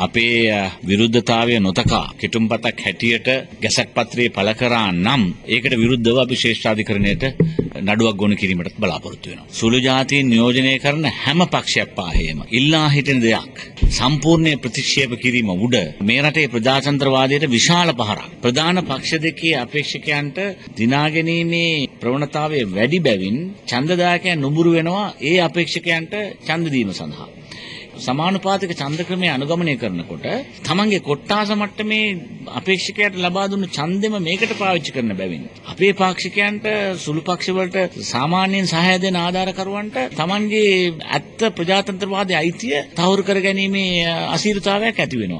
අපේ අ, විරුද්ධතාවය නොතකා කෙටුම්පතක් හැටියට ගැසට් පත්‍රයේ පළ කරා නම් ඒකට විරුද්ධව අපි ශ්‍රේෂ්ඨාධිකරණයට නඩුවක් ගොනු කිරීමට බලාපොරොත්තු වෙනවා. සුළු ජාතීන් නියෝජනය කරන හැම පක්ෂයක් පාහේම ඉල්ලා හිටින දෙයක් සම්පූර්ණය ප්‍රතික්ෂේප කිරීම උඩ මේ රටේ ප්‍රජාතන්ත්‍රවාදයට විශාල පහරක්. ප්‍රධාන පක්ෂ දෙකේ අපේක්ෂකයන්ට දිනාගැනීමේ ප්‍රවණතාවය වැඩි බැවින් ඡන්දදායකයන් නුඹුරු වෙනවා ඒ අපේක්ෂකයන්ට ඡන්ද දීම සඳහා. සමානුපාතික ඡන්ද ක්‍රමය අනුගමනය කරනකොට තමන්ගේ කොට්ටාස මට්ටමේ අපේක්ෂකයට ලබා දුන්නු ඡන්දෙම මේකට පාවිච්චි කරන බැවින් අපේ පාක්ෂිකයන්ට සුළු පක්ෂවලට සාමාන්‍යයෙන් සහාය දෙන ආධාරකරුවන්ට තමන්ගේ ඇත්ත ප්‍රජාතන්ත්‍රවාදී අයිතිය තහවුරු කර ගැනීමේ අසීරුතාවයක් ඇති වෙනවා.